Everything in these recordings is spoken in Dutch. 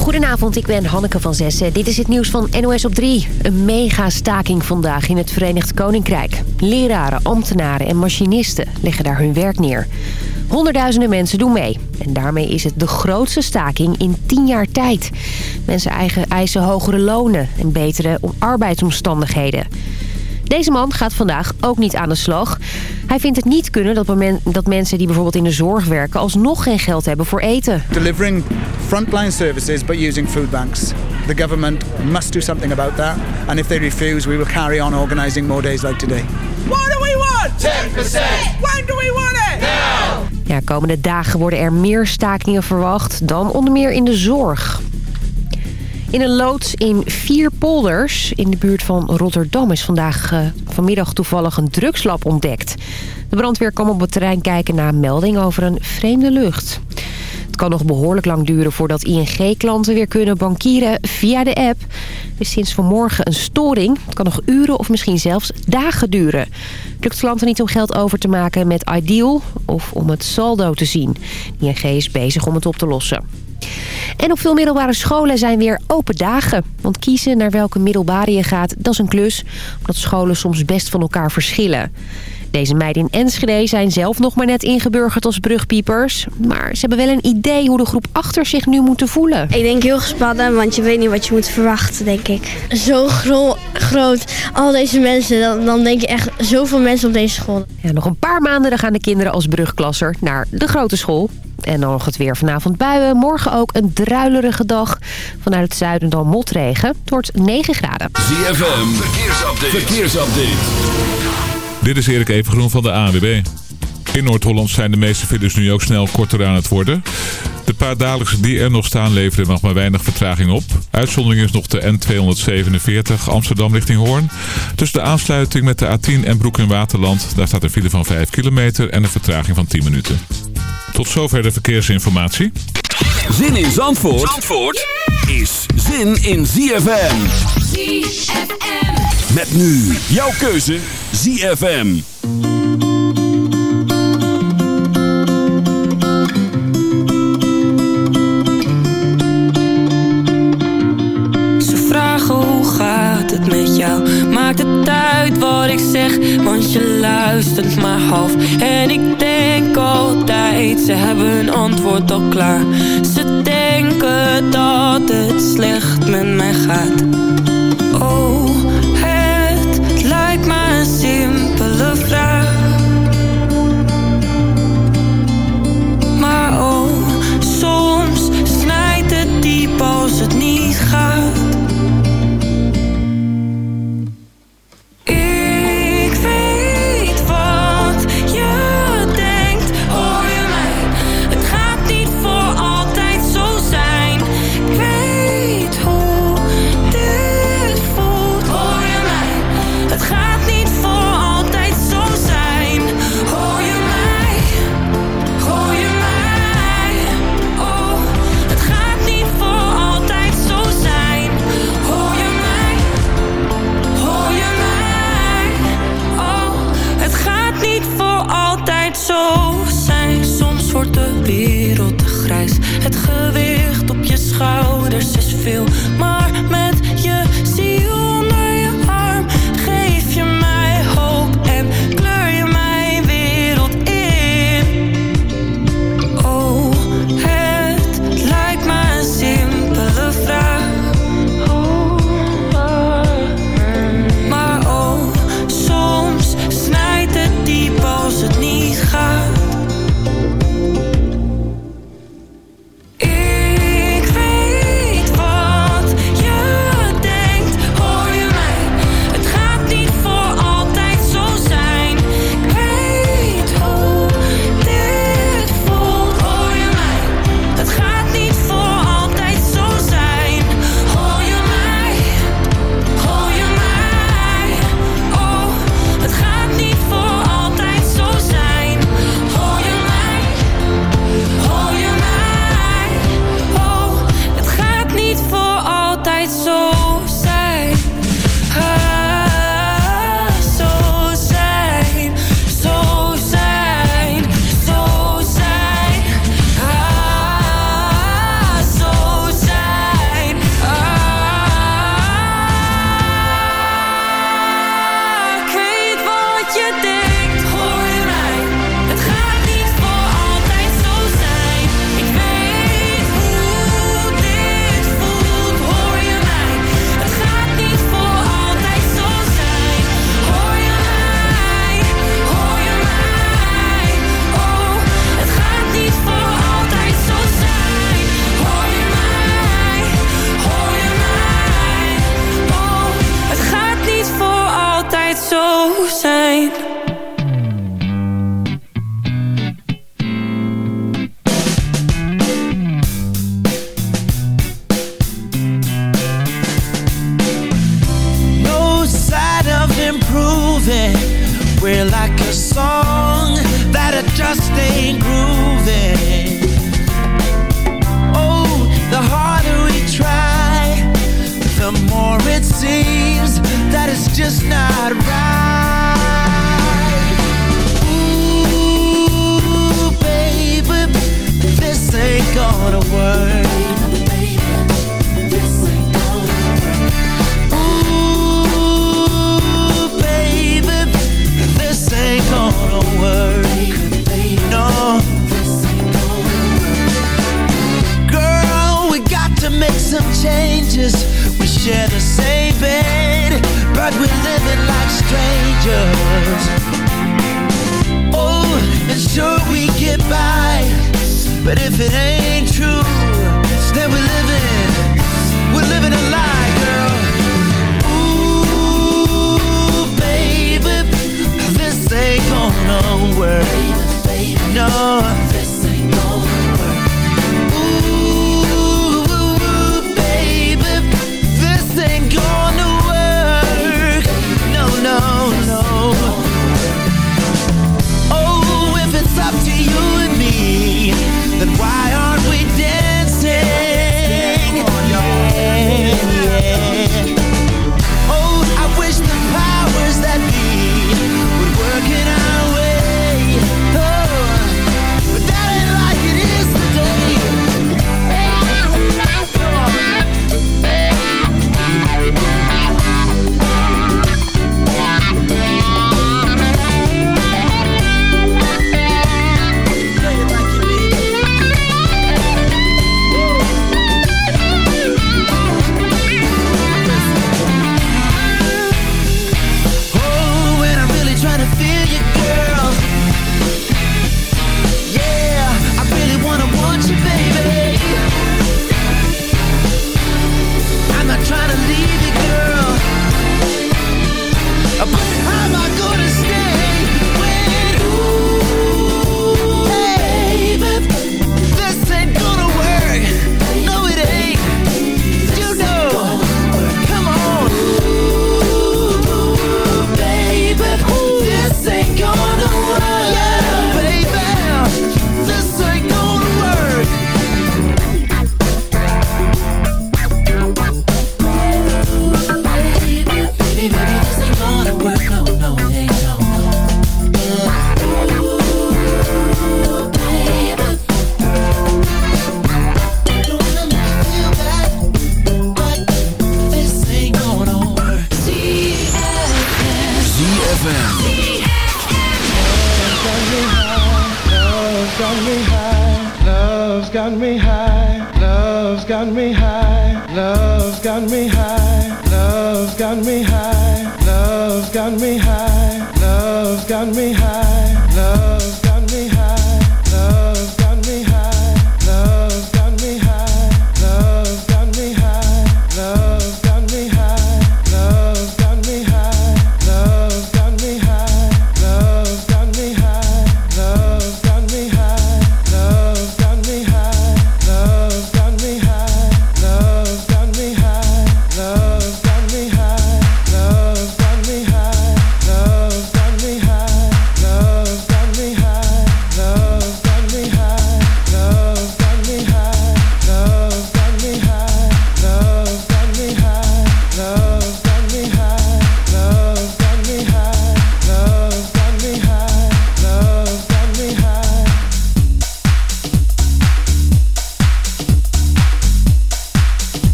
Goedenavond, ik ben Hanneke van Zessen. Dit is het nieuws van NOS op 3. Een mega staking vandaag in het Verenigd Koninkrijk. Leraren, ambtenaren en machinisten leggen daar hun werk neer. Honderdduizenden mensen doen mee. En daarmee is het de grootste staking in 10 jaar tijd. Mensen eisen hogere lonen en betere arbeidsomstandigheden. Deze man gaat vandaag ook niet aan de slag. Hij vindt het niet kunnen dat, dat mensen die bijvoorbeeld in de zorg werken... alsnog geen geld hebben voor eten. Delivering frontline services but using food banks. The government must do something about that. And if they refuse, we will carry on organizing more days like today. What do we want? 10%! When do we want it? Now! Ja, komende dagen worden er meer stakingen verwacht dan onder meer in de zorg. In een loods in vier polders in de buurt van Rotterdam is vandaag uh, vanmiddag toevallig een drugslab ontdekt. De brandweer kwam op het terrein kijken naar een melding over een vreemde lucht. Het kan nog behoorlijk lang duren voordat ING-klanten weer kunnen bankieren via de app. Er is sinds vanmorgen een storing. Het kan nog uren of misschien zelfs dagen duren. Het lukt klanten niet om geld over te maken met Ideal of om het saldo te zien. ING is bezig om het op te lossen. En op veel middelbare scholen zijn weer open dagen. Want kiezen naar welke middelbare je gaat, dat is een klus. Omdat scholen soms best van elkaar verschillen. Deze meiden in Enschede zijn zelf nog maar net ingeburgerd als brugpiepers. Maar ze hebben wel een idee hoe de groep achter zich nu moeten voelen. Ik denk heel gespannen, want je weet niet wat je moet verwachten, denk ik. Zo gro groot, al deze mensen, dan, dan, denk je echt zoveel mensen op deze school. Ja, nog een paar maanden dan gaan de kinderen als brugklasser naar de grote school. En dan nog het weer vanavond buien. Morgen ook een druilerige dag. Vanuit het zuiden dan motregen. Het wordt 9 graden. ZFM, verkeersupdate. verkeersupdate. Dit is Erik Evengroen van de ANWB. In Noord-Holland zijn de meeste files nu ook snel korter aan het worden. De paar dagelijkse die er nog staan leveren nog maar weinig vertraging op. Uitzondering is nog de N247 Amsterdam richting Hoorn. Tussen de aansluiting met de A10 en Broek in Waterland... daar staat een file van 5 kilometer en een vertraging van 10 minuten. Tot zover de verkeersinformatie. Zin in Zandvoort, Zandvoort is zin in ZFM. ZFM. Met nu jouw keuze ZFM. Ze vragen hoe gaat het met jou? Maakt het uit wat ik zeg, want je luistert maar half. En ik denk altijd, ze hebben een antwoord al klaar. Ze denken dat het slecht met mij gaat. Oh, feel. night.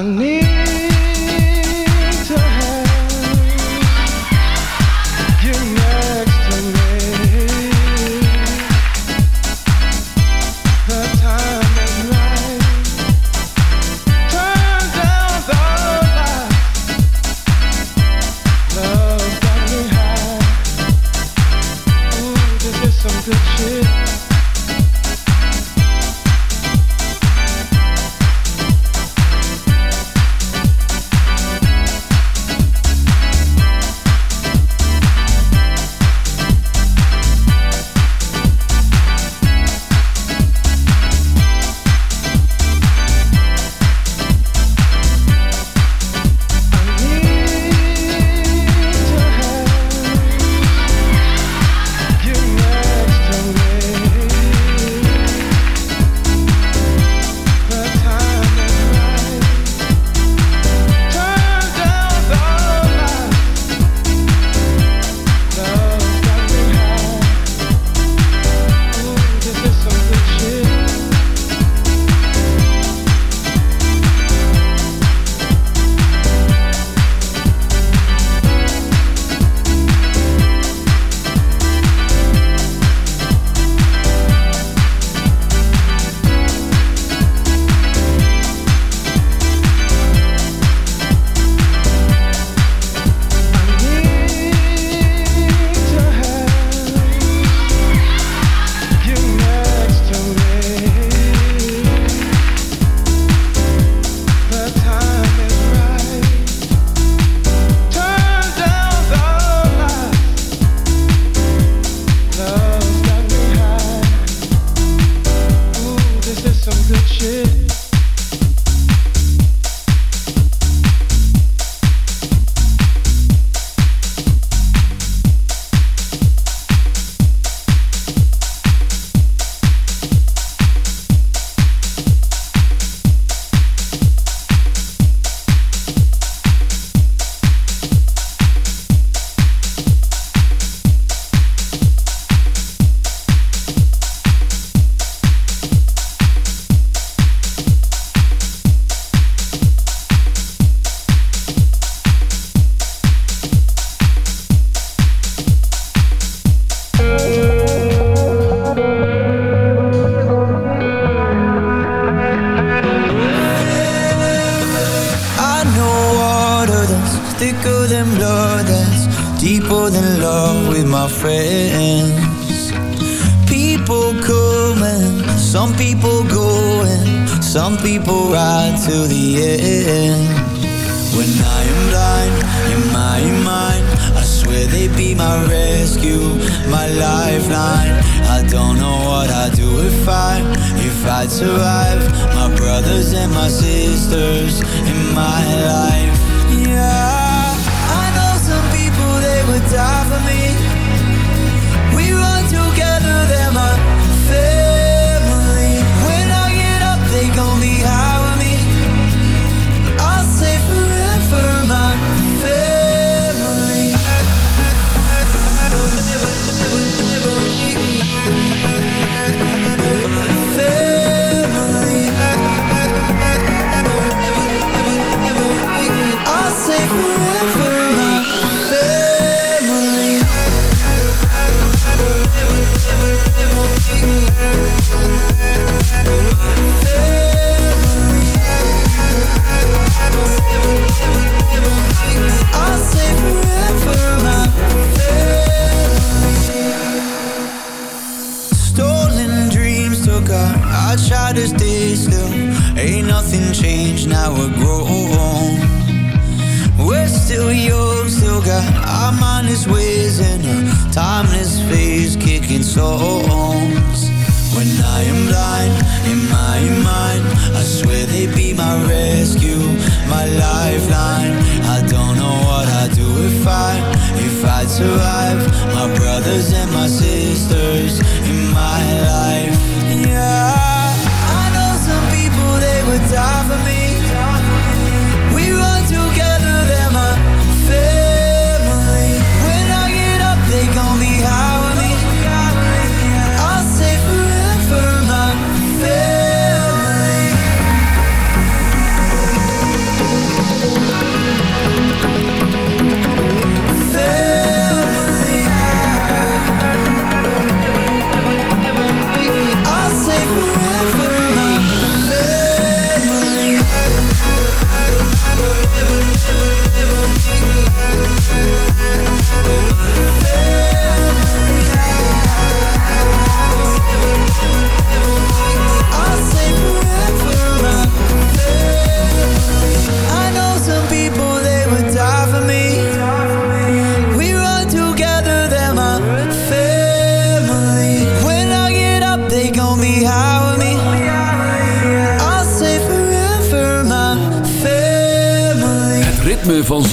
Nani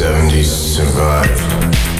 70s survived.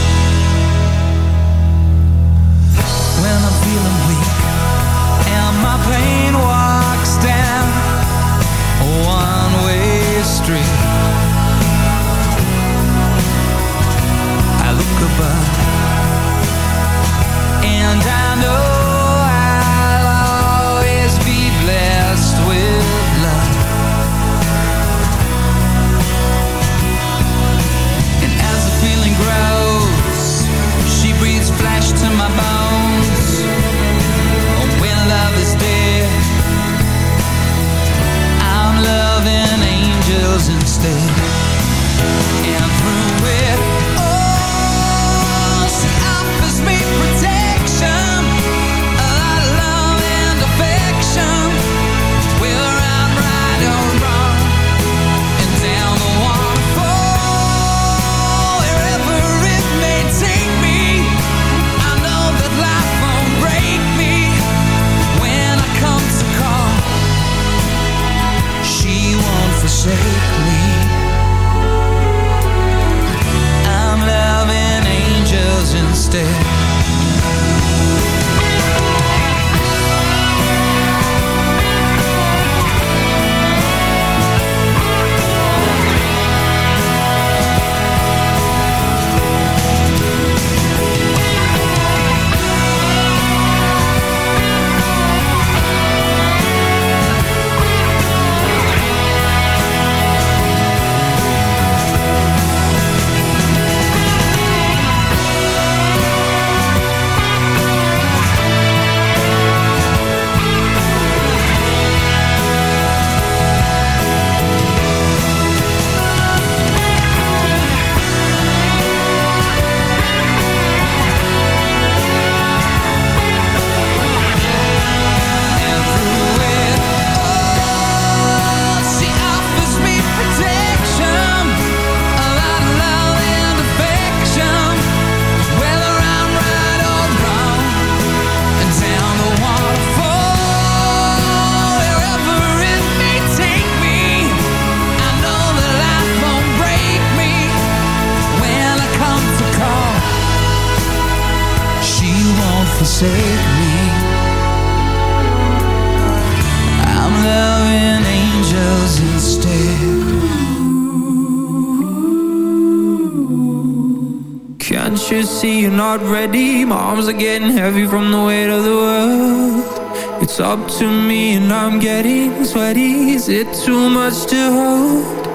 me and I'm getting sweaty Is it too much to hold?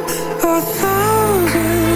A thousand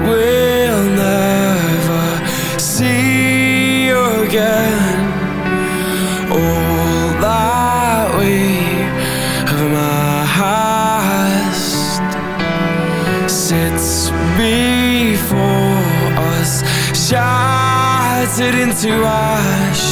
we'll never see you again. All that we have amassed Sits before us Shattered into ash.